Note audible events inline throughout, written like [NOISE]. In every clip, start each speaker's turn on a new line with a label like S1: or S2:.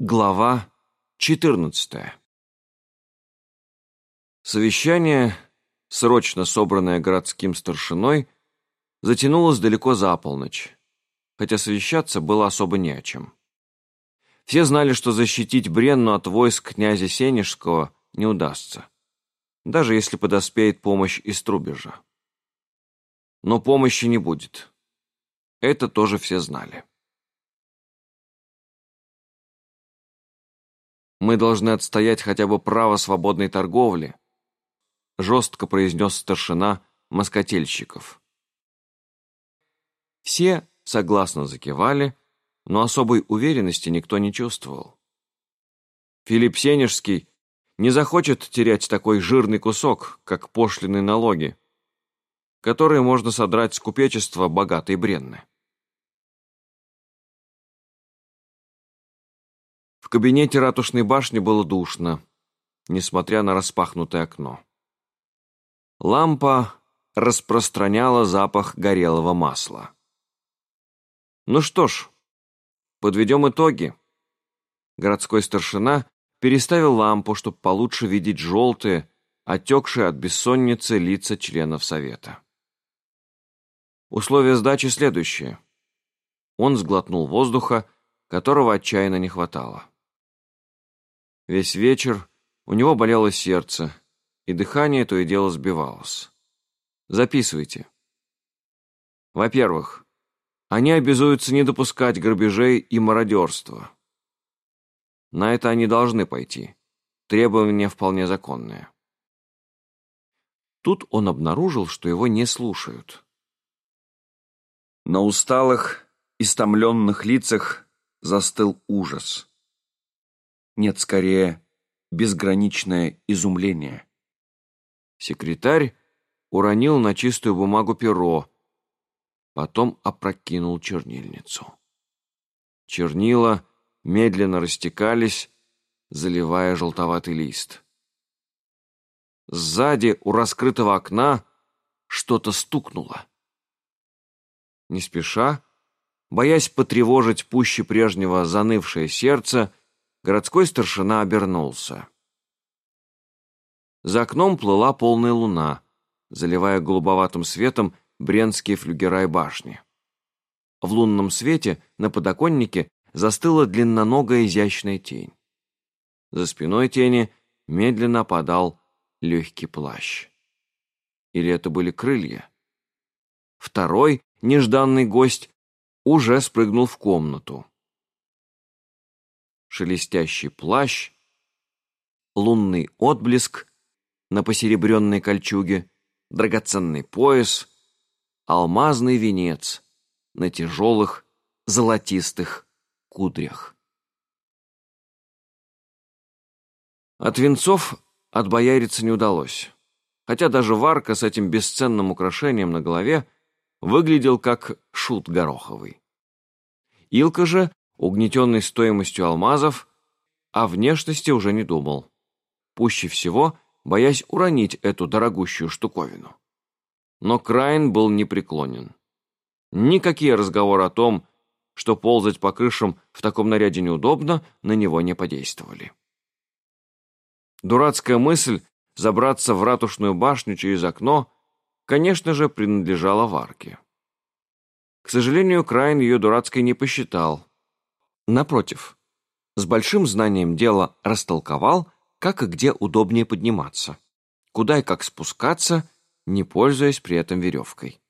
S1: Глава 14 Совещание, срочно собранное городским старшиной, затянулось далеко за полночь, хотя совещаться было особо не о чем. Все знали, что защитить Бренну от войск князя Сенежского не удастся, даже если подоспеет помощь из Трубежа. Но помощи не будет. Это тоже все знали. Мы должны отстоять хотя бы право свободной торговли, жестко произнес старшина москотельщиков. Все согласно закивали, но особой уверенности никто не чувствовал. Филипп Сенежский не захочет терять такой жирный кусок, как пошлины налоги, которые можно содрать с купечества богатой Бренны. В кабинете ратушной башни было душно, несмотря на распахнутое окно. Лампа распространяла запах горелого масла. Ну что ж, подведем итоги. Городской старшина переставил лампу, чтобы получше видеть желтые, отекшие от бессонницы лица членов совета. Условие сдачи следующее. Он сглотнул воздуха, которого отчаянно не хватало. Весь вечер у него болело сердце, и дыхание то и дело сбивалось. Записывайте. Во-первых, они обязуются не допускать грабежей и мародерства. На это они должны пойти. Требования вполне законные. Тут он обнаружил, что его не слушают. На усталых, истомленных лицах застыл ужас нет, скорее, безграничное изумление. Секретарь уронил на чистую бумагу перо, потом опрокинул чернильницу. Чернила медленно растекались, заливая желтоватый лист. Сзади у раскрытого окна что-то стукнуло. Не спеша, боясь потревожить пуще прежнего занывшее сердце, городской старшина обернулся. За окном плыла полная луна, заливая голубоватым светом бренские флюгера и башни. В лунном свете на подоконнике застыла длинноногая изящная тень. За спиной тени медленно опадал легкий плащ. Или это были крылья? Второй, нежданный гость, уже спрыгнул в комнату шелестящий плащ, лунный отблеск на посеребренной кольчуге, драгоценный пояс, алмазный венец на тяжелых золотистых кудрях. От венцов отбояриться не удалось, хотя даже Варка с этим бесценным украшением на голове выглядел как шут гороховый. Илка же угнетенный стоимостью алмазов, о внешности уже не думал. Пуще всего, боясь уронить эту дорогущую штуковину. Но Крайн был непреклонен. Никакие разговоры о том, что ползать по крышам в таком наряде неудобно, на него не подействовали. Дурацкая мысль забраться в ратушную башню через окно, конечно же, принадлежала Варке. К сожалению, Крайн ее дурацкой не посчитал, Напротив, с большим знанием дела растолковал, как и где удобнее подниматься, куда и как спускаться, не пользуясь при этом веревкой.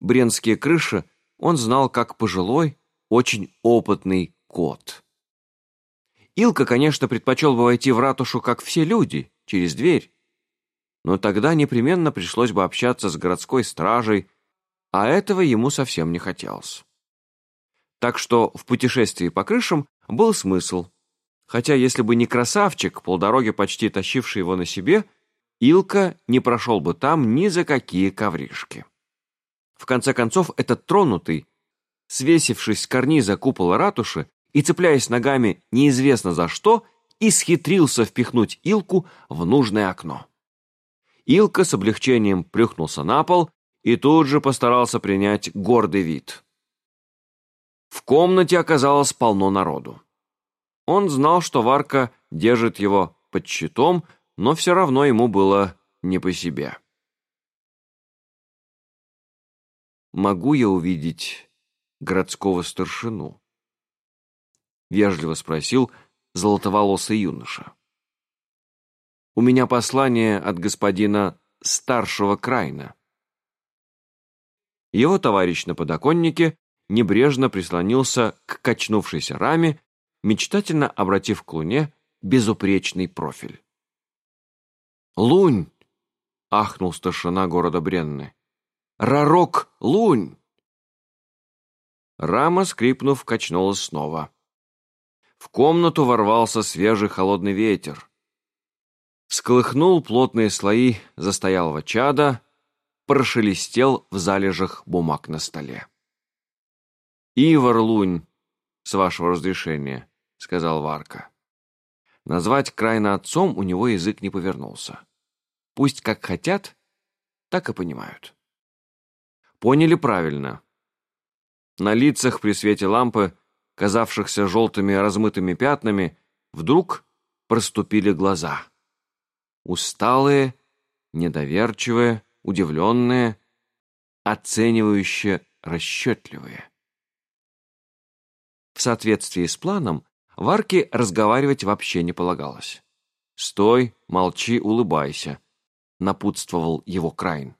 S1: Бренские крыши он знал как пожилой, очень опытный кот. Илка, конечно, предпочел бы войти в ратушу, как все люди, через дверь, но тогда непременно пришлось бы общаться с городской стражей, а этого ему совсем не хотелось. Так что в путешествии по крышам был смысл. Хотя если бы не красавчик, полдороги почти тащивший его на себе, Илка не прошел бы там ни за какие ковришки. В конце концов, этот тронутый, свесившись с карниза купола ратуши и цепляясь ногами неизвестно за что, исхитрился впихнуть Илку в нужное окно. Илка с облегчением плюхнулся на пол и тут же постарался принять гордый вид. В комнате оказалось полно народу. Он знал, что Варка держит его под щитом, но все равно ему было не по себе. «Могу я увидеть городского старшину?» — вежливо спросил золотоволосый юноша. «У меня послание от господина старшего Крайна». Его товарищ на подоконнике небрежно прислонился к качнувшейся раме, мечтательно обратив к луне безупречный профиль. «Лунь!» — ахнул старшина города Бренны. «Ророк, лунь!» Рама, скрипнув, качнулась снова. В комнату ворвался свежий холодный ветер. Сколыхнул плотные слои застоялого чада, прошелестел в залежах бумаг на столе. «Ивар Лунь, с вашего разрешения», — сказал Варка. Назвать Крайна отцом у него язык не повернулся. Пусть как хотят, так и понимают. Поняли правильно. На лицах при свете лампы, казавшихся желтыми размытыми пятнами, вдруг проступили глаза. Усталые, недоверчивые, удивленные, оценивающие, расчетливые. В соответствии с планом, Варке разговаривать вообще не полагалось. «Стой, молчи, улыбайся», — напутствовал его Крайн.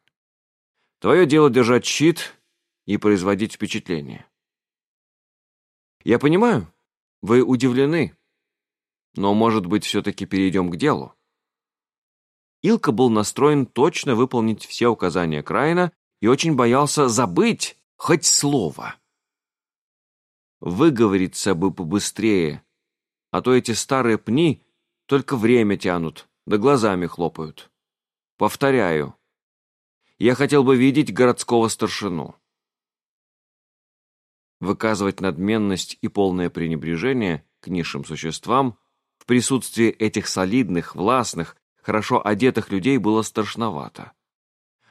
S1: «Твое дело держать щит и производить впечатление». «Я понимаю, вы удивлены, но, может быть, все-таки перейдем к делу?» Илка был настроен точно выполнить все указания Крайна и очень боялся забыть хоть слово. Выговориться бы побыстрее, а то эти старые пни только время тянут, да глазами хлопают. Повторяю, я хотел бы видеть городского старшину. Выказывать надменность и полное пренебрежение к низшим существам в присутствии этих солидных, властных, хорошо одетых людей было страшновато.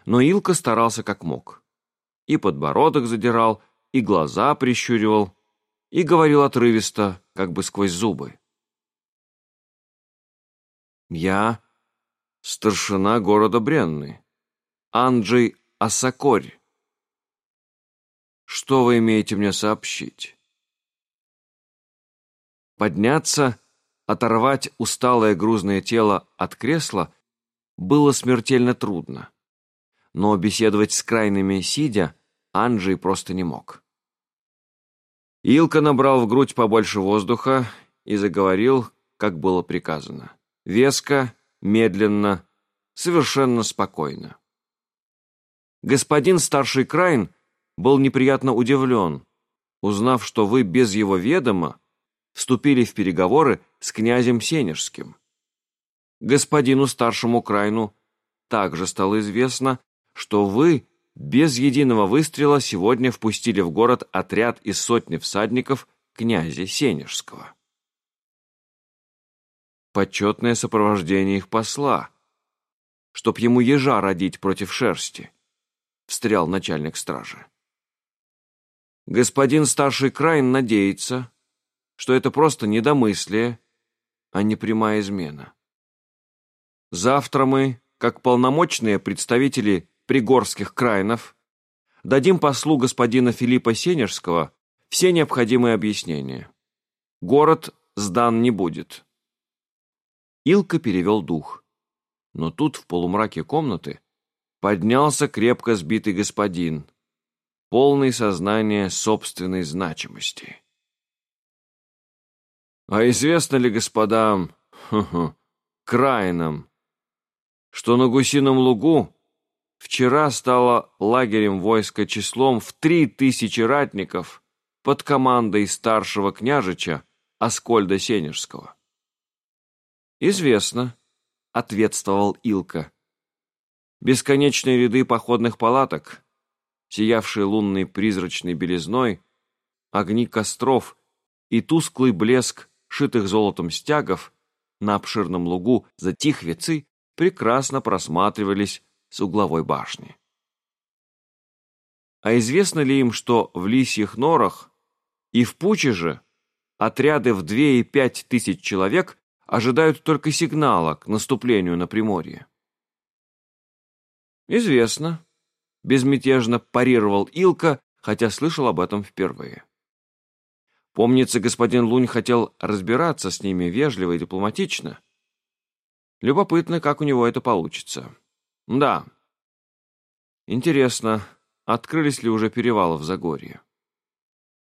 S1: Но Илка старался как мог. И подбородок задирал, и глаза прищуривал, и говорил отрывисто, как бы сквозь зубы. «Я старшина города Бренны, Анджей Асакорь. Что вы имеете мне сообщить?» Подняться, оторвать усталое грузное тело от кресла было смертельно трудно. Но беседовать с крайними сидя Анджей просто не мог. Илка набрал в грудь побольше воздуха и заговорил, как было приказано. Веско, медленно, совершенно спокойно. Господин старший Крайн был неприятно удивлен, узнав, что вы без его ведома вступили в переговоры с князем Сенежским. Господину старшему Крайну также стало известно, что вы без единого выстрела сегодня впустили в город отряд из сотни всадников князя Сенежского. Почетное сопровождение их посла, чтоб ему ежа родить против шерсти, встрял начальник стражи. Господин старший Крайн надеется, что это просто недомыслие, а не прямая измена. Завтра мы, как полномочные представители пригорских крайнов, дадим послу господина Филиппа Сенежского все необходимые объяснения. Город сдан не будет. Илка перевел дух. Но тут, в полумраке комнаты, поднялся крепко сбитый господин, полный сознания собственной значимости. А известно ли господам, [LAUGHS] ху -ху, крайнам, что на гусином лугу вчера стало лагерем войска числом в три тысячи ратников под командой старшего княжича Аскольда Сенежского. «Известно», — ответствовал Илка. Бесконечные ряды походных палаток, сиявшие лунной призрачной белизной, огни костров и тусклый блеск шитых золотом стягов на обширном лугу за Тихвицы прекрасно просматривались с угловой башни. А известно ли им, что в лисьих норах и в Пучеже отряды в две и пять тысяч человек ожидают только сигнала к наступлению на Приморье. «Известно», — безмятежно парировал Илка, хотя слышал об этом впервые. Помнится, господин Лунь хотел разбираться с ними вежливо и дипломатично. Любопытно, как у него это получится. Да. Интересно, открылись ли уже перевалы в Загорье?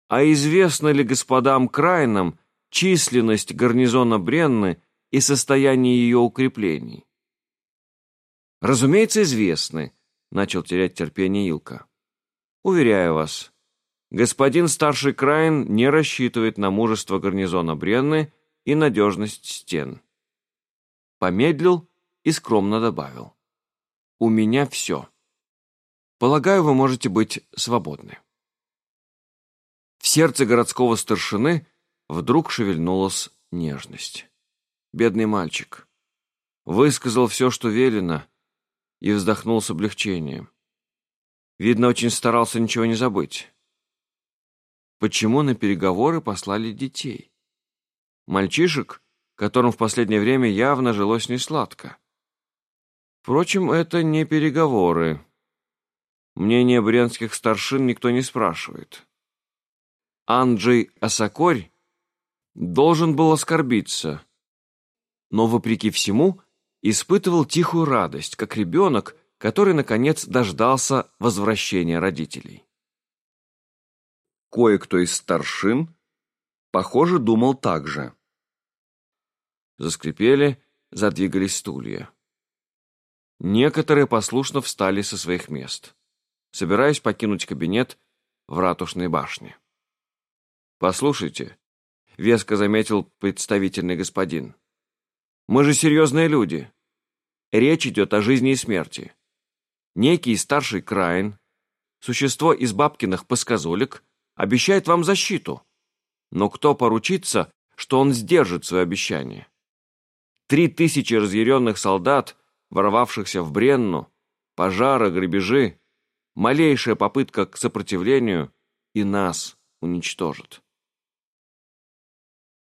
S1: А известно ли господам Крайнам численность гарнизона Бренны и состояние ее укреплений? Разумеется, известны, начал терять терпение Илка. Уверяю вас, господин старший Крайн не рассчитывает на мужество гарнизона Бренны и надежность стен. Помедлил и скромно добавил. У меня все. Полагаю, вы можете быть свободны. В сердце городского старшины вдруг шевельнулась нежность. Бедный мальчик. Высказал все, что велено, и вздохнул с облегчением. Видно, очень старался ничего не забыть. Почему на переговоры послали детей? Мальчишек, которым в последнее время явно жилось несладко. Впрочем, это не переговоры. Мнение брянских старшин никто не спрашивает. Анджей Асакорь должен был оскорбиться, но, вопреки всему, испытывал тихую радость, как ребенок, который, наконец, дождался возвращения родителей. Кое-кто из старшин, похоже, думал так же. Заскрипели, задвигались стулья. Некоторые послушно встали со своих мест, собираясь покинуть кабинет в ратушной башне. «Послушайте», — веско заметил представительный господин, «мы же серьезные люди. Речь идет о жизни и смерти. Некий старший Краин, существо из бабкиных посказолек, обещает вам защиту. Но кто поручится, что он сдержит свое обещание? Три тысячи разъяренных солдат, ворвавшихся в Бренну, пожары, грабежи, малейшая попытка к сопротивлению и нас уничтожат.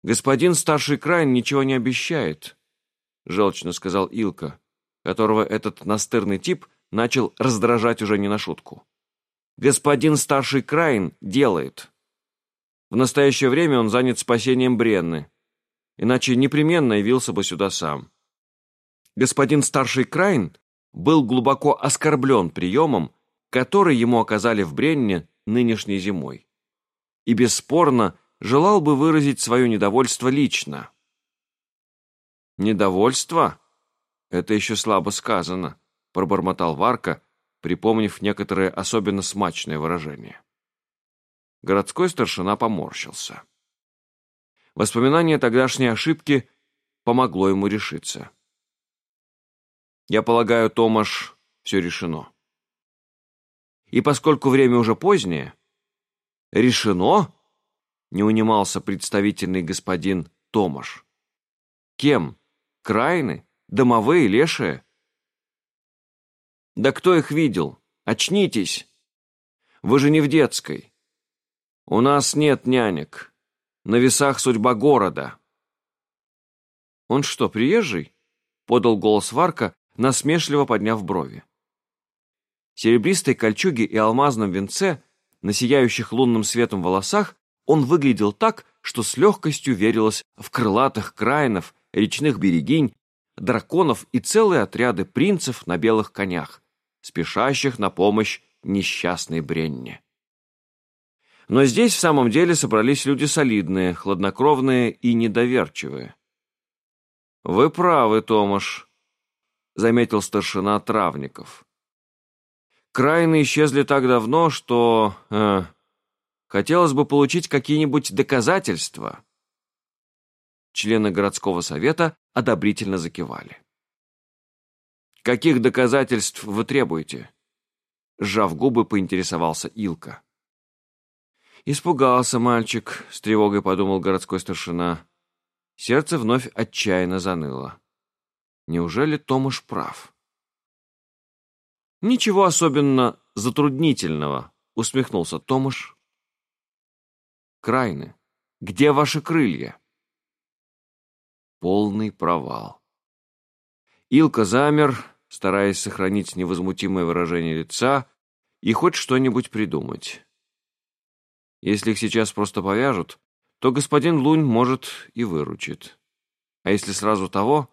S1: «Господин старший Крайн ничего не обещает», — желчно сказал Илка, которого этот настырный тип начал раздражать уже не на шутку. «Господин старший Крайн делает. В настоящее время он занят спасением Бренны, иначе непременно явился бы сюда сам. Господин старший Крайн был глубоко оскорблен приемом, который ему оказали в Бренне нынешней зимой. И бесспорно, желал бы выразить свое недовольство лично. «Недовольство? Это еще слабо сказано», — пробормотал Варка, припомнив некоторые особенно смачные выражения. Городской старшина поморщился. Воспоминание тогдашней ошибки помогло ему решиться. «Я полагаю, Томаш, все решено». И поскольку время уже позднее, решено не унимался представительный господин Томаш. Кем? Крайны? Домовые, лешие? Да кто их видел? Очнитесь! Вы же не в детской. У нас нет нянек. На весах судьба города. Он что, приезжий? Подал голос Варка, насмешливо подняв брови. серебристой кольчуге и алмазном венце, на сияющих лунным светом волосах, он выглядел так, что с легкостью верилось в крылатых краинов, речных берегинь, драконов и целые отряды принцев на белых конях, спешащих на помощь несчастной Бренне. Но здесь в самом деле собрались люди солидные, хладнокровные и недоверчивые. «Вы правы, Томаш», — заметил старшина Травников. «Краины исчезли так давно, что... Э, Хотелось бы получить какие-нибудь доказательства. Члены городского совета одобрительно закивали. «Каких доказательств вы требуете?» Сжав губы, поинтересовался Илка. «Испугался мальчик», — с тревогой подумал городской старшина. Сердце вновь отчаянно заныло. Неужели Томаш прав? «Ничего особенно затруднительного», — усмехнулся Томаш, Крайны. Где ваши крылья?» Полный провал. Илка замер, стараясь сохранить невозмутимое выражение лица и хоть что-нибудь придумать. Если их сейчас просто повяжут, то господин Лунь, может, и выручит. А если сразу того,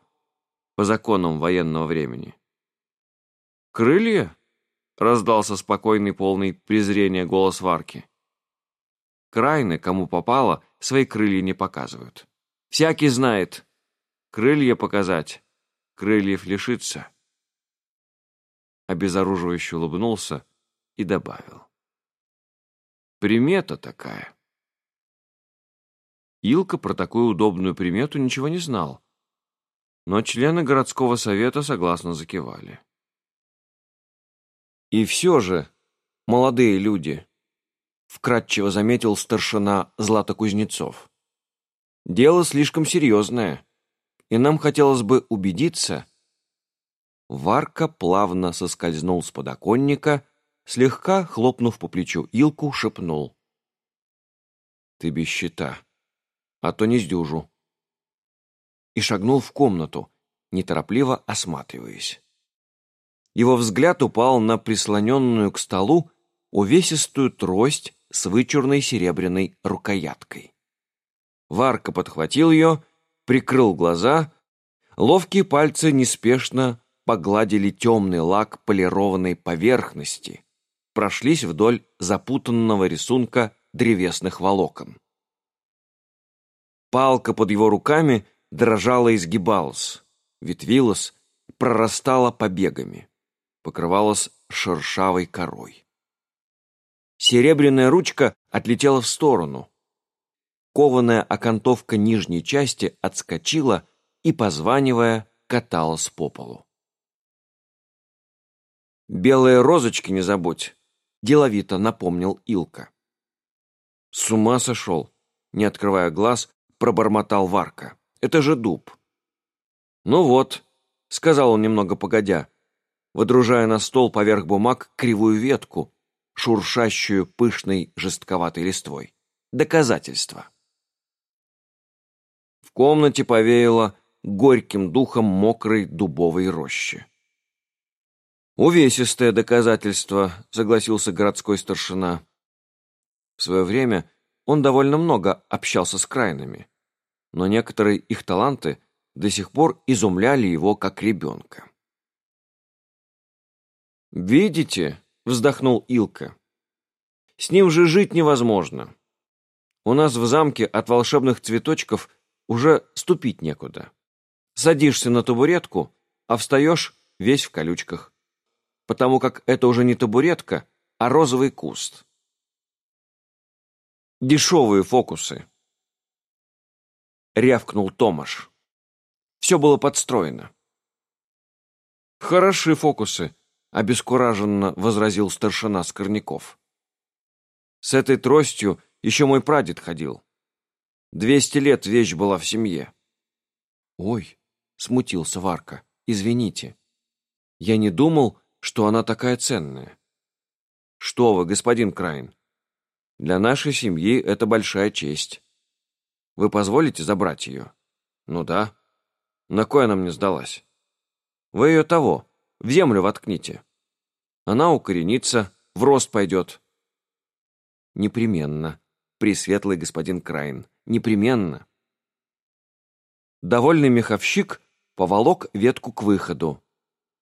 S1: по законам военного времени? «Крылья?» — раздался спокойный, полный презрения голос Варки. Крайны, кому попало, свои крылья не показывают. Всякий знает. Крылья показать, крыльев лишиться. Обезоруживающе улыбнулся и добавил. Примета такая. Илка про такую удобную примету ничего не знал, но члены городского совета согласно закивали. И все же, молодые люди, вкратчиво заметил старшина Златокузнецов. Дело слишком серьезное, и нам хотелось бы убедиться. Варка плавно соскользнул с подоконника, слегка хлопнув по плечу Илку, шепнул. «Ты без щита, а то не сдюжу». И шагнул в комнату, неторопливо осматриваясь. Его взгляд упал на прислоненную к столу увесистую трость с вычурной серебряной рукояткой. Варка подхватил ее, прикрыл глаза, ловкие пальцы неспешно погладили темный лак полированной поверхности, прошлись вдоль запутанного рисунка древесных волокон. Палка под его руками дрожала и сгибалась, ветвилась, прорастала побегами, покрывалась шершавой корой. Серебряная ручка отлетела в сторону. Кованая окантовка нижней части отскочила и, позванивая, каталась по полу. «Белые розочки не забудь», — деловито напомнил Илка. «С ума сошел», — не открывая глаз, пробормотал Варка. «Это же дуб». «Ну вот», — сказал он немного погодя, водружая на стол поверх бумаг кривую ветку, шуршащую пышной жестковатой листвой. Доказательство. В комнате повеяло горьким духом мокрой дубовой рощи. «Увесистое доказательство», — согласился городской старшина. В свое время он довольно много общался с крайнами, но некоторые их таланты до сих пор изумляли его как ребенка. «Видите?» вздохнул Илка. С ним же жить невозможно. У нас в замке от волшебных цветочков уже ступить некуда. Садишься на табуретку, а встаешь весь в колючках. Потому как это уже не табуретка, а розовый куст. Дешевые фокусы. Рявкнул Томаш. Все было подстроено. Хороши фокусы, обескураженно возразил старшина Скорняков. С этой тростью еще мой прадед ходил. Двести лет вещь была в семье. Ой, смутился Варка, извините. Я не думал, что она такая ценная. Что вы, господин Крайн? Для нашей семьи это большая честь. Вы позволите забрать ее? Ну да. На кой она мне сдалась? Вы ее того, в землю воткните. Она укоренится, в рост пойдет. Непременно, пресветлый господин Крайн, непременно. Довольный меховщик поволок ветку к выходу.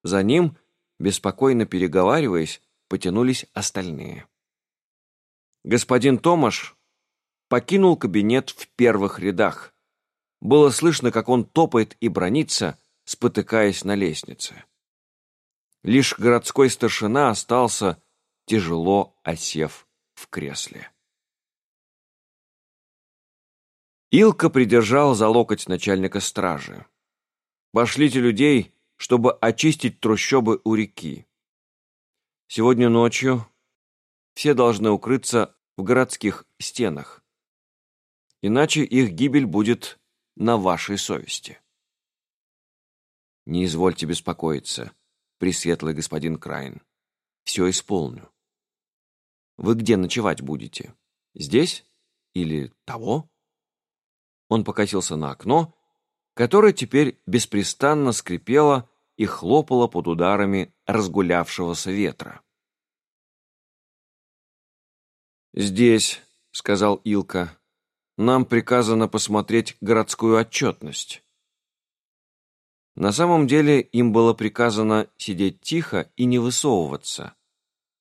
S1: За ним, беспокойно переговариваясь, потянулись остальные. Господин Томаш покинул кабинет в первых рядах. Было слышно, как он топает и бронится, спотыкаясь на лестнице. Лишь городской старшина остался, тяжело осев в кресле. Илка придержал за локоть начальника стражи. «Пошлите людей, чтобы очистить трущобы у реки. Сегодня ночью все должны укрыться в городских стенах. Иначе их гибель будет на вашей совести. Не извольте беспокоиться пресветлый господин Крайн. Все исполню. Вы где ночевать будете? Здесь? Или того? Он покосился на окно, которое теперь беспрестанно скрипело и хлопало под ударами разгулявшегося ветра. «Здесь», — сказал Илка, — «нам приказано посмотреть городскую отчетность». На самом деле им было приказано сидеть тихо и не высовываться,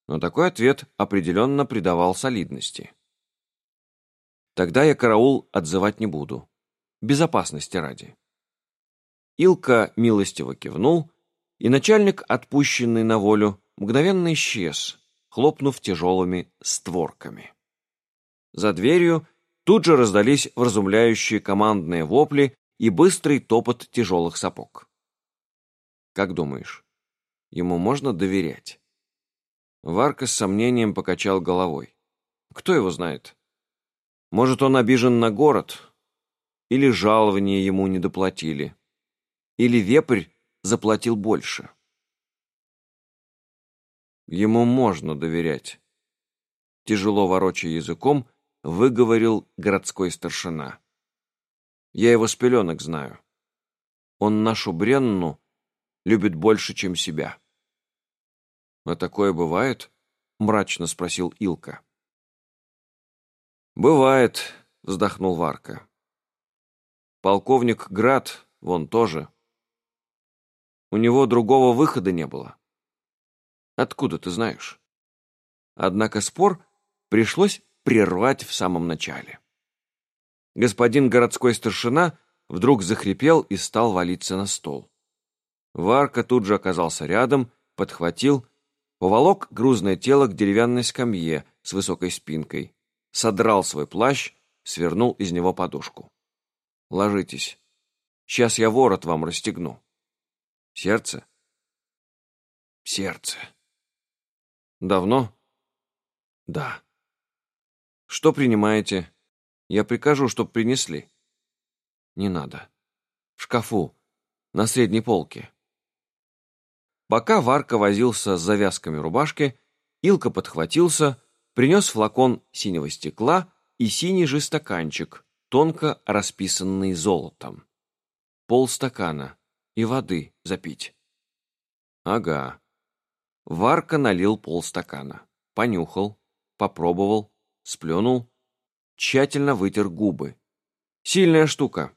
S1: но такой ответ определенно придавал солидности. Тогда я караул отзывать не буду. Безопасности ради. Илка милостиво кивнул, и начальник, отпущенный на волю, мгновенно исчез, хлопнув тяжелыми створками. За дверью тут же раздались вразумляющие командные вопли и быстрый топот тяжелых сапог. Как думаешь, ему можно доверять? Варка с сомнением покачал головой. Кто его знает? Может, он обижен на город? Или жалование ему не доплатили? Или вепрь заплатил больше? Ему можно доверять. Тяжело ворочая языком, выговорил городской старшина. Я его с пеленок знаю. Он нашу Бренну любит больше, чем себя. «А такое бывает?» — мрачно спросил Илка. «Бывает», — вздохнул Варка. «Полковник Град, вон тоже. У него другого выхода не было. Откуда ты знаешь?» Однако спор пришлось прервать в самом начале. Господин городской старшина вдруг захрипел и стал валиться на стол. Варка тут же оказался рядом, подхватил, поволок грузное тело к деревянной скамье с высокой спинкой, содрал свой плащ, свернул из него подушку. «Ложитесь. Сейчас я ворот вам расстегну». «Сердце?» «Сердце». «Давно?» «Да». «Что принимаете?» «Я прикажу, чтоб принесли». «Не надо. В шкафу, на средней полке». Пока Варка возился с завязками рубашки, Илка подхватился, принес флакон синего стекла и синий же стаканчик, тонко расписанный золотом. Полстакана и воды запить. Ага. Варка налил полстакана, понюхал, попробовал, сплюнул, тщательно вытер губы. Сильная штука.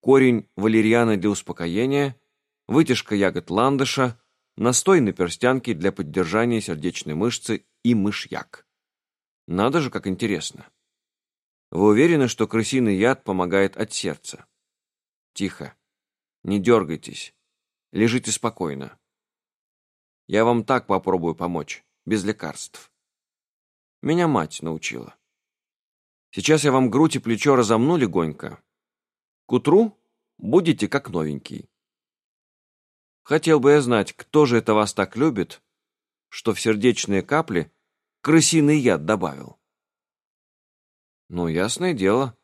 S1: Корень валерьяна для успокоения, вытяжка ягод ландыша, настой на перстянке для поддержания сердечной мышцы и мышьяк. Надо же, как интересно. Вы уверены, что крысиный яд помогает от сердца? Тихо. Не дергайтесь. Лежите спокойно. Я вам так попробую помочь, без лекарств. Меня мать научила. Сейчас я вам грудь и плечо разомну легонько. К утру будете как новенький. Хотел бы я знать, кто же это вас так любит, что в сердечные капли крысиный яд добавил. Ну, ясное дело.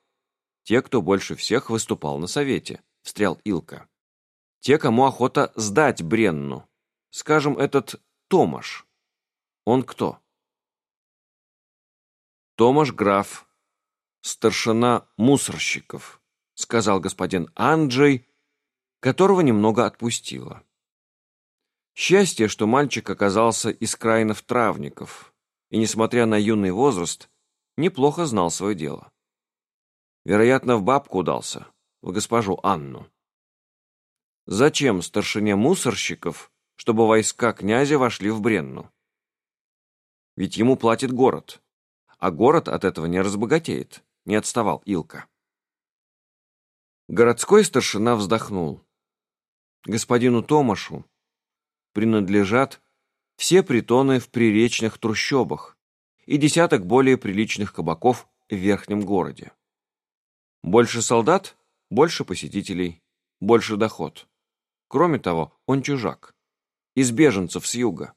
S1: Те, кто больше всех выступал на совете, встрял Илка. Те, кому охота сдать Бренну. Скажем, этот Томаш. Он кто? Томаш граф, старшина мусорщиков, сказал господин Анджей, которого немного отпустило. Счастье, что мальчик оказался из краинов травников, и, несмотря на юный возраст, неплохо знал свое дело. Вероятно, в бабку удался, в госпожу Анну. Зачем старшине мусорщиков, чтобы войска князя вошли в Бренну? Ведь ему платит город, а город от этого не разбогатеет, не отставал Илка. Городской старшина вздохнул. Господину Томашу принадлежат все притоны в приречных трущобах и десяток более приличных кабаков в верхнем городе. Больше солдат, больше посетителей, больше доход. Кроме того, он чужак, из беженцев с юга.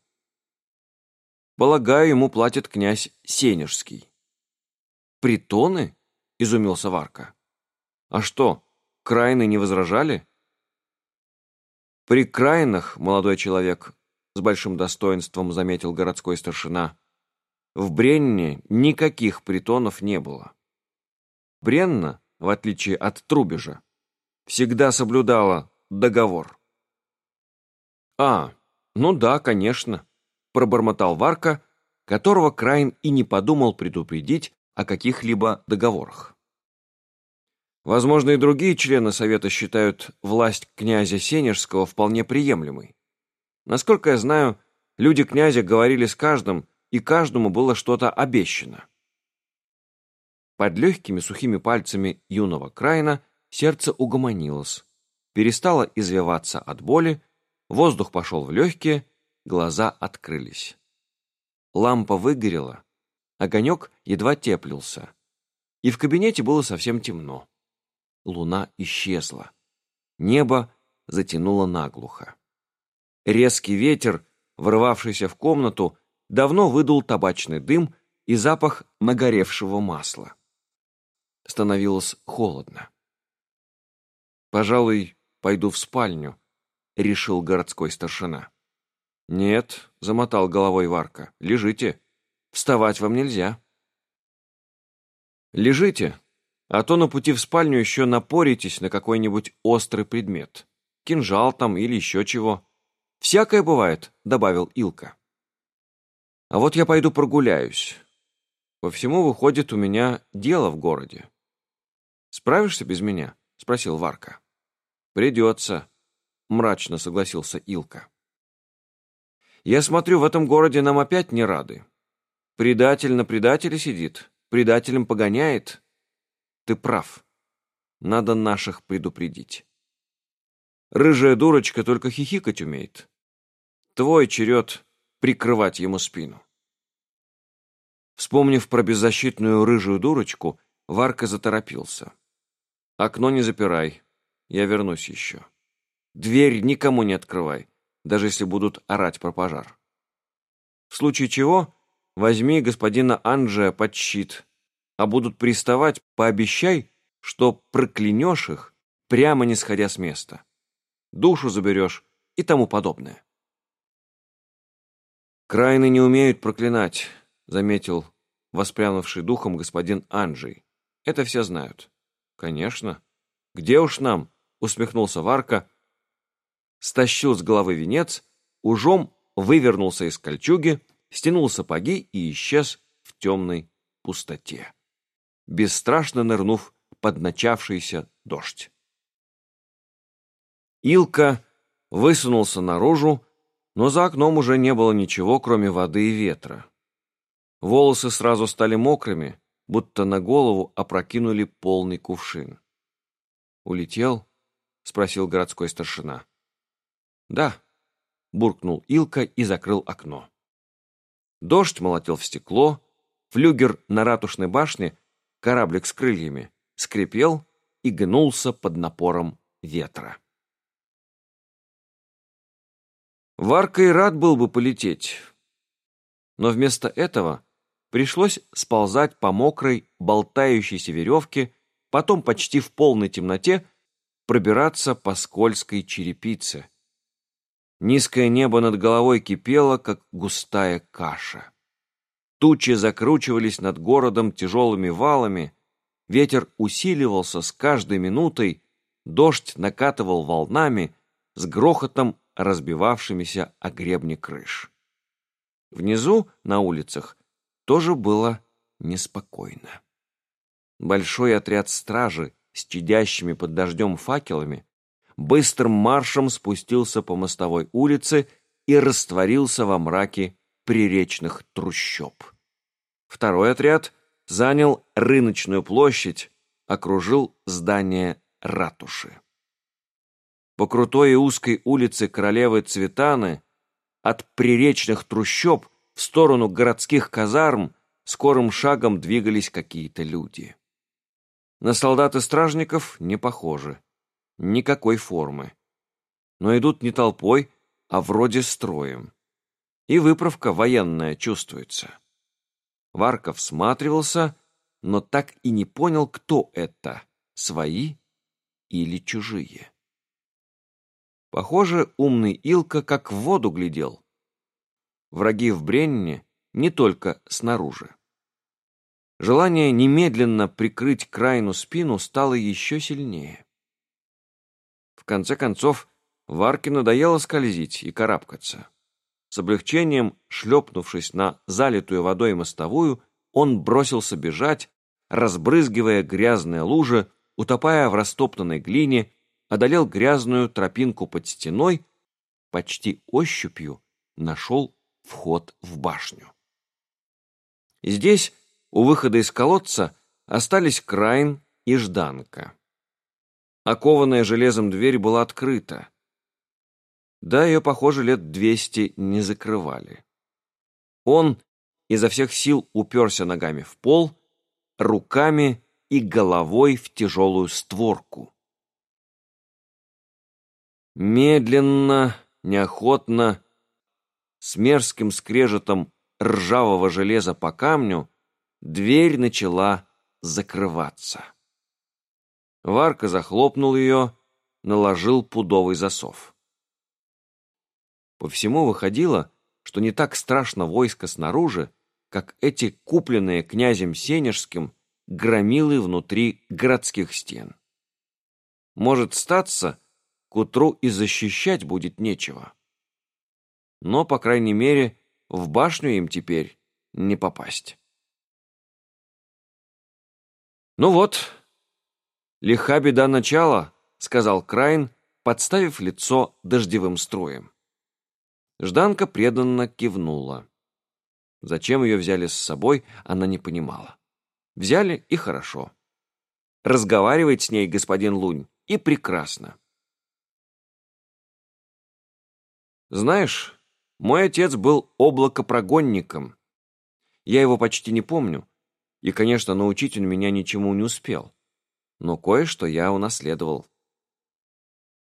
S1: Полагаю, ему платит князь Сенежский. «Притоны?» — изумился Варка. «А что, крайны не возражали?» При крайнах, молодой человек, с большим достоинством заметил городской старшина, в Бренне никаких притонов не было. Бренна в отличие от Трубежа, всегда соблюдала договор. «А, ну да, конечно», — пробормотал Варка, которого Крайн и не подумал предупредить о каких-либо договорах. Возможно, и другие члены Совета считают власть князя Сенежского вполне приемлемой. Насколько я знаю, люди князя говорили с каждым, и каждому было что-то обещано. Под легкими сухими пальцами юного Крайна сердце угомонилось, перестало извиваться от боли, воздух пошел в легкие, глаза открылись. Лампа выгорела, огонек едва теплился, и в кабинете было совсем темно. Луна исчезла. Небо затянуло наглухо. Резкий ветер, ворвавшийся в комнату, давно выдул табачный дым и запах нагоревшего масла. Становилось холодно. «Пожалуй, пойду в спальню», — решил городской старшина. «Нет», — замотал головой Варка, — «лежите. Вставать вам нельзя». «Лежите, а то на пути в спальню еще напоритесь на какой-нибудь острый предмет. Кинжал там или еще чего. Всякое бывает», — добавил Илка. «А вот я пойду прогуляюсь. По всему, выходит, у меня дело в городе. Справишься без меня?» — спросил Варка. «Придется», — мрачно согласился Илка. «Я смотрю, в этом городе нам опять не рады. Предатель на предателе сидит, предателем погоняет. Ты прав. Надо наших предупредить. Рыжая дурочка только хихикать умеет. Твой черед прикрывать ему спину». Вспомнив про беззащитную рыжую дурочку, Варка заторопился. «Окно не запирай, я вернусь еще. Дверь никому не открывай, даже если будут орать про пожар. В случае чего, возьми господина Анджия под щит, а будут приставать, пообещай, что проклянешь их, прямо не сходя с места. Душу заберешь и тому подобное. «Крайны не умеют проклинать», — заметил воспрянувший духом господин Анджей. «Это все знают». «Конечно. Где уж нам, усмехнулся Варка, стащил с головы венец, ужом вывернулся из кольчуги, стянул сапоги и исчез в темной пустоте, бесстрашно нырнув под начавшийся дождь. Илка высунулся наружу, но за окном уже не было ничего, кроме воды и ветра. Волосы сразу стали мокрыми, будто на голову опрокинули полный кувшин. «Улетел?» — спросил городской старшина. «Да», — буркнул Илка и закрыл окно. Дождь молотил в стекло, флюгер на ратушной башне, кораблик с крыльями, скрипел и гнулся под напором ветра. Варка и рад был бы полететь, но вместо этого пришлось сползать по мокрой, болтающейся веревке потом почти в полной темноте пробираться по скользкой черепице. Низкое небо над головой кипело, как густая каша. Тучи закручивались над городом тяжелыми валами, ветер усиливался с каждой минутой, дождь накатывал волнами с грохотом разбивавшимися о гребни крыш. Внизу, на улицах, тоже было неспокойно. Большой отряд стражи с чадящими под дождем факелами быстрым маршем спустился по мостовой улице и растворился во мраке приречных трущоб. Второй отряд занял рыночную площадь, окружил здание ратуши. По крутой и узкой улице королевы Цветаны от приречных трущоб в сторону городских казарм скорым шагом двигались какие-то люди. На солдат и стражников не похожи. Никакой формы. Но идут не толпой, а вроде строем. И выправка военная чувствуется. Варков всматривался, но так и не понял, кто это, свои или чужие. Похоже, умный Илка как в воду глядел. Враги в Бренне не только снаружи. желание немедленно прикрыть Крайну спину стало еще сильнее. Конце концов, Варке надоело скользить и карабкаться. С облегчением, шлепнувшись на залитую водой мостовую, он бросился бежать, разбрызгивая грязные лужи, утопая в растоптанной глине, одолел грязную тропинку под стеной, почти ощупью нашел вход в башню. Здесь, у выхода из колодца, остались Крайн и Жданка. Окованная железом дверь была открыта. Да, ее, похоже, лет двести не закрывали. Он изо всех сил уперся ногами в пол, руками и головой в тяжелую створку. Медленно, неохотно, с мерзким скрежетом ржавого железа по камню, дверь начала закрываться. Варка захлопнул ее, наложил пудовый засов. По всему выходило, что не так страшно войско снаружи, как эти купленные князем Сенежским громилы внутри городских стен. Может статься, к утру и защищать будет нечего. Но, по крайней мере, в башню им теперь не попасть. «Ну вот, лиха беда начала», — сказал Крайн, подставив лицо дождевым струем. Жданка преданно кивнула. Зачем ее взяли с собой, она не понимала. Взяли и хорошо. Разговаривает с ней господин Лунь, и прекрасно. Знаешь, мой отец был облакопрогонником. Я его почти не помню, и, конечно, научить он меня ничему не успел. Но кое-что я унаследовал.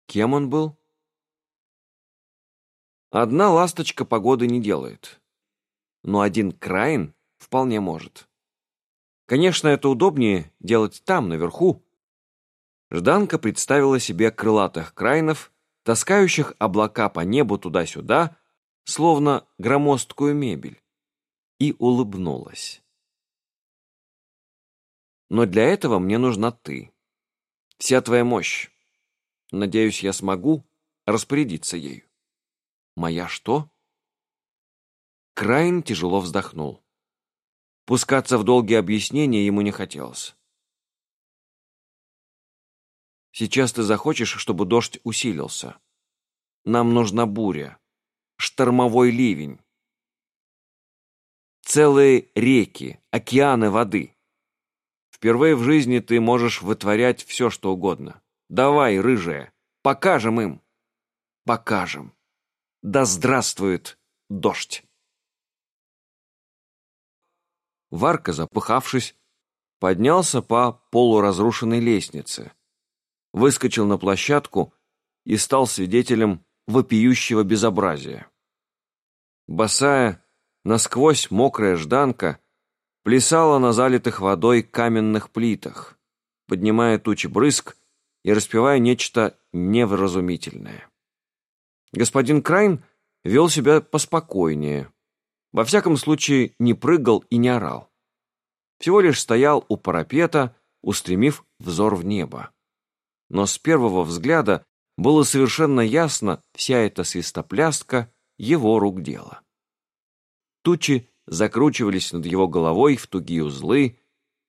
S1: Кем он был? Одна ласточка погоды не делает. Но один краин вполне может. Конечно, это удобнее делать там, наверху. Жданка представила себе крылатых краинов, таскающих облака по небу туда-сюда, словно громоздкую мебель, и улыбнулась. Но для этого мне нужна ты. Вся твоя мощь. Надеюсь, я смогу распорядиться ею. Моя что? Крайн тяжело вздохнул. Пускаться в долгие объяснения ему не хотелось. Сейчас ты захочешь, чтобы дождь усилился. Нам нужна буря штормовой ливень. Целые реки, океаны воды. Впервые в жизни ты можешь вытворять все, что угодно. Давай, рыжая, покажем им. Покажем. Да здравствует дождь. Варка, запыхавшись, поднялся по полуразрушенной лестнице, выскочил на площадку и стал свидетелем вопиющего безобразия. Босая, насквозь мокрая жданка плясала на залитых водой каменных плитах, поднимая тучи брызг и распевая нечто невразумительное. Господин Крайн вел себя поспокойнее. Во всяком случае, не прыгал и не орал. Всего лишь стоял у парапета, устремив взор в небо. Но с первого взгляда было совершенно ясно, вся эта свистоплястка его рук дело. Тучи закручивались над его головой в тугие узлы,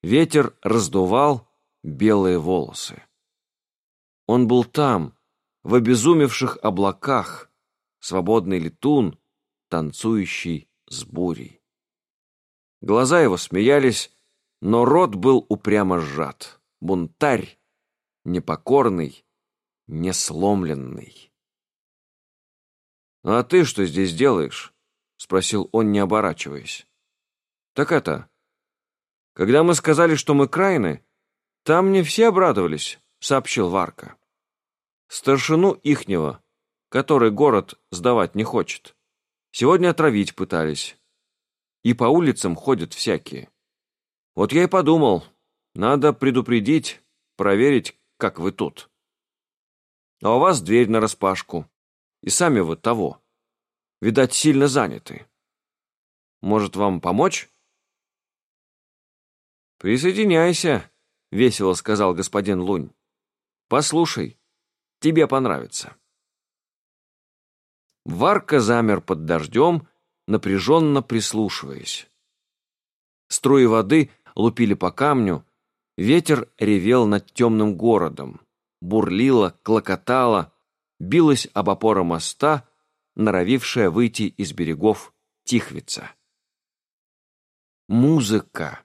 S1: ветер раздувал белые волосы. Он был там, в обезумевших облаках, свободный летун, танцующий с бурей. Глаза его смеялись, но рот был упрямо сжат. Бунтарь, непокорный, несломленный. «А ты что здесь делаешь?» — спросил он, не оборачиваясь. «Так это... Когда мы сказали, что мы крайны, там не все обрадовались», — сообщил Варка. «Старшину ихнего, который город сдавать не хочет, сегодня отравить пытались. И по улицам ходят всякие. Вот я и подумал, надо предупредить, проверить, как вы тут. А у вас дверь нараспашку. И сами вы того. Видать, сильно заняты. Может, вам помочь? «Присоединяйся», — весело сказал господин Лунь. «Послушай, тебе понравится». Варка замер под дождем, напряженно прислушиваясь. Струи воды лупили по камню, ветер ревел над темным городом, бурлило, клокотало, билось об опоры моста, норовившая выйти из берегов Тихвица. Музыка,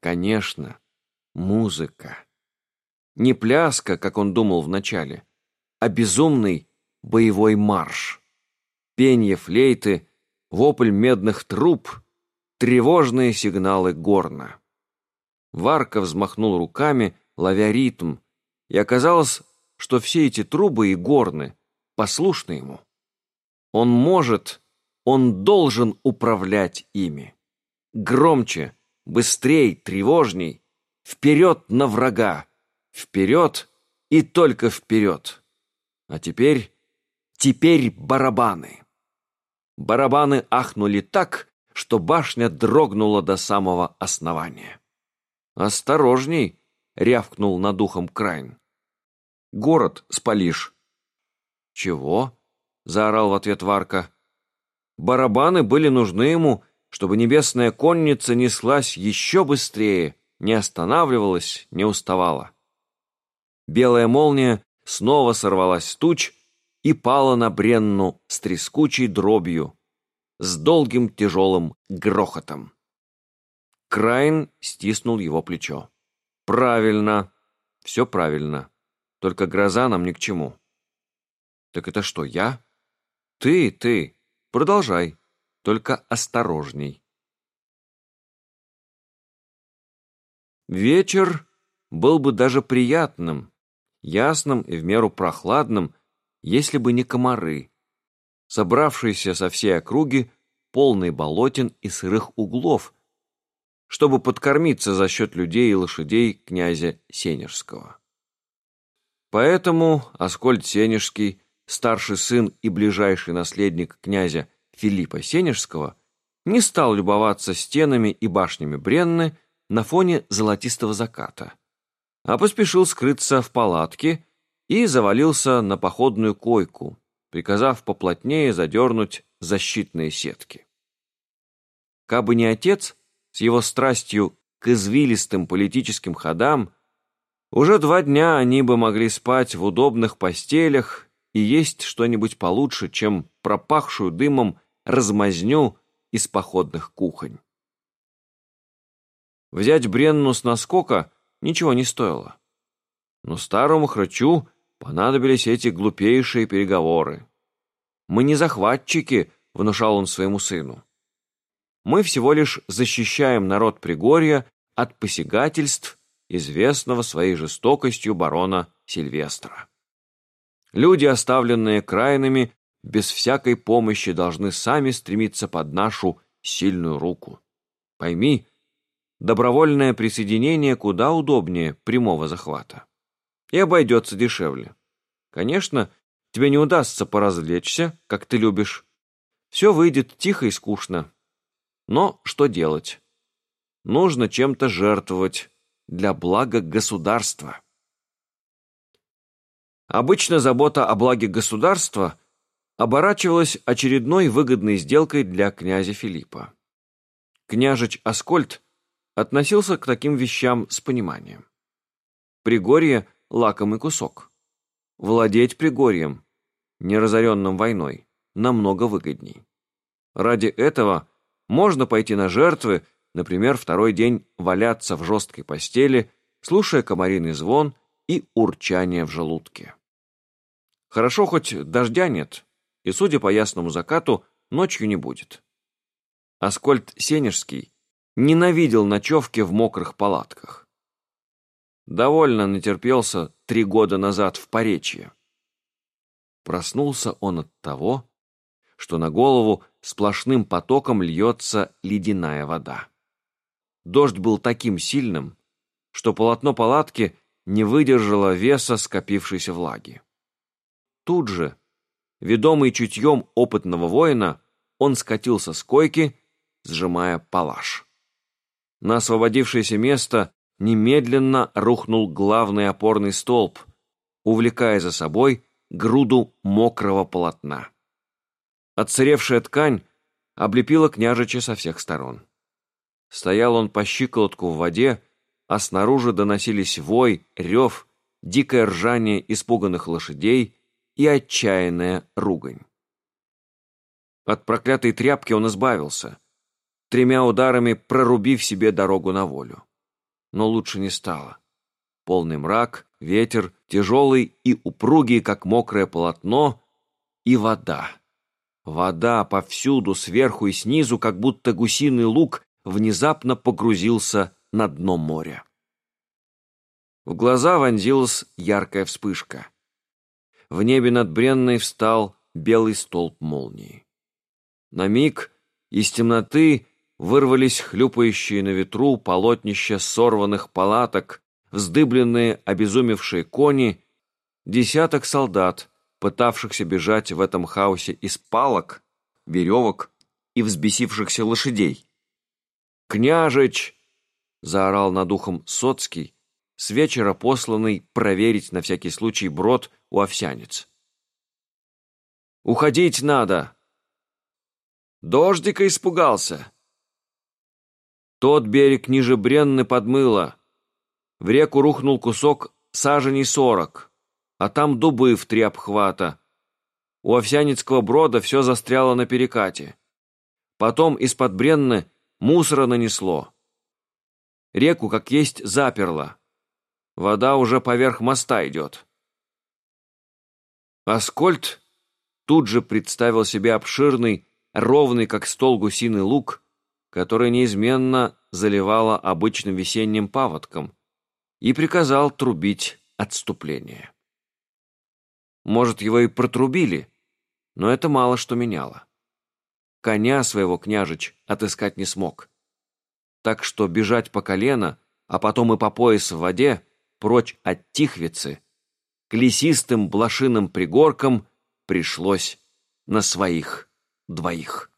S1: конечно, музыка. Не пляска, как он думал вначале, а безумный боевой марш. Пенье флейты, вопль медных труб, тревожные сигналы горна. Варка взмахнул руками, ловя ритм, и оказалось, что все эти трубы и горны послушны ему. Он может, он должен управлять ими. Громче, быстрей, тревожней, вперед на врага, вперед и только вперед. А теперь, теперь барабаны. Барабаны ахнули так, что башня дрогнула до самого основания. «Осторожней!» — рявкнул над ухом Крайн. «Город спалишь». «Чего?» — заорал в ответ Варка. Барабаны были нужны ему, чтобы небесная конница неслась еще быстрее, не останавливалась, не уставала. Белая молния снова сорвалась с туч и пала на Бренну с трескучей дробью, с долгим тяжелым грохотом. Крайн стиснул его плечо. «Правильно, все правильно. Только гроза нам ни к чему». «Так это что, я?» «Ты, ты. Продолжай. Только осторожней». Вечер был бы даже приятным, ясным и в меру прохладным, если бы не комары, собравшиеся со всей округи, полные болотин и сырых углов, чтобы подкормиться за счет людей и лошадей князя Сенежского. Поэтому Аскольд Сенежский, старший сын и ближайший наследник князя Филиппа Сенежского, не стал любоваться стенами и башнями Бренны на фоне золотистого заката, а поспешил скрыться в палатке и завалился на походную койку, приказав поплотнее задернуть защитные сетки. Кабы не отец, с его страстью к извилистым политическим ходам, уже два дня они бы могли спать в удобных постелях и есть что-нибудь получше, чем пропахшую дымом размазню из походных кухонь. Взять Бренну с наскока ничего не стоило. Но старому храчу понадобились эти глупейшие переговоры. «Мы не захватчики», — внушал он своему сыну мы всего лишь защищаем народ Пригорья от посягательств известного своей жестокостью барона Сильвестра. Люди, оставленные крайнами, без всякой помощи должны сами стремиться под нашу сильную руку. Пойми, добровольное присоединение куда удобнее прямого захвата. И обойдется дешевле. Конечно, тебе не удастся поразвлечься, как ты любишь. Все выйдет тихо и скучно, но что делать? Нужно чем-то жертвовать для блага государства. Обычно забота о благе государства оборачивалась очередной выгодной сделкой для князя Филиппа. Княжич Аскольд относился к таким вещам с пониманием. Пригорье – лакомый кусок. Владеть Пригорьем, не разоренным войной, намного выгодней. Ради этого можно пойти на жертвы, например, второй день валяться в жесткой постели, слушая комариный звон и урчание в желудке. Хорошо, хоть дождя нет, и, судя по ясному закату, ночью не будет. Аскольд Сенежский ненавидел ночевки в мокрых палатках. Довольно натерпелся три года назад в Поречье. Проснулся он от того, что на голову сплошным потоком льется ледяная вода. Дождь был таким сильным, что полотно палатки не выдержало веса скопившейся влаги. Тут же, ведомый чутьем опытного воина, он скатился с койки, сжимая палаш. На освободившееся место немедленно рухнул главный опорный столб, увлекая за собой груду мокрого полотна. Отсыревшая ткань облепила княжича со всех сторон. Стоял он по щиколотку в воде, а снаружи доносились вой, рев, дикое ржание испуганных лошадей и отчаянная ругань. От проклятой тряпки он избавился, тремя ударами прорубив себе дорогу на волю. Но лучше не стало. Полный мрак, ветер, тяжелый и упругий, как мокрое полотно, и вода. Вода повсюду, сверху и снизу, как будто гусиный лук внезапно погрузился на дно моря. В глаза вонзилась яркая вспышка. В небе над Бренной встал белый столб молнии. На миг из темноты вырвались хлюпающие на ветру полотнища сорванных палаток, вздыбленные обезумевшие кони, десяток солдат, пытавшихся бежать в этом хаосе из палок, веревок и взбесившихся лошадей. «Княжич!» — заорал над ухом Соцкий, с вечера посланный проверить на всякий случай брод у овсянец. «Уходить надо!» «Дождика испугался!» Тот берег ниже Бренны подмыло. В реку рухнул кусок саженей сорок, а там дубы в три обхвата. У овсяницкого брода все застряло на перекате. Потом из-под Бренны Мусора нанесло. Реку, как есть, заперло. Вода уже поверх моста идет. Аскольд тут же представил себе обширный, ровный, как стол гусиный луг, который неизменно заливало обычным весенним паводком, и приказал трубить отступление. Может, его и протрубили, но это мало что меняло коня своего княжич отыскать не смог. Так что бежать по колено, а потом и по пояс в воде, прочь от Тихвицы, к лесистым блошиным пригоркам пришлось на своих двоих.